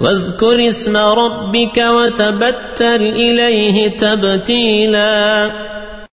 واذكر اسم ربك وتبتل إليه تبتيلاً.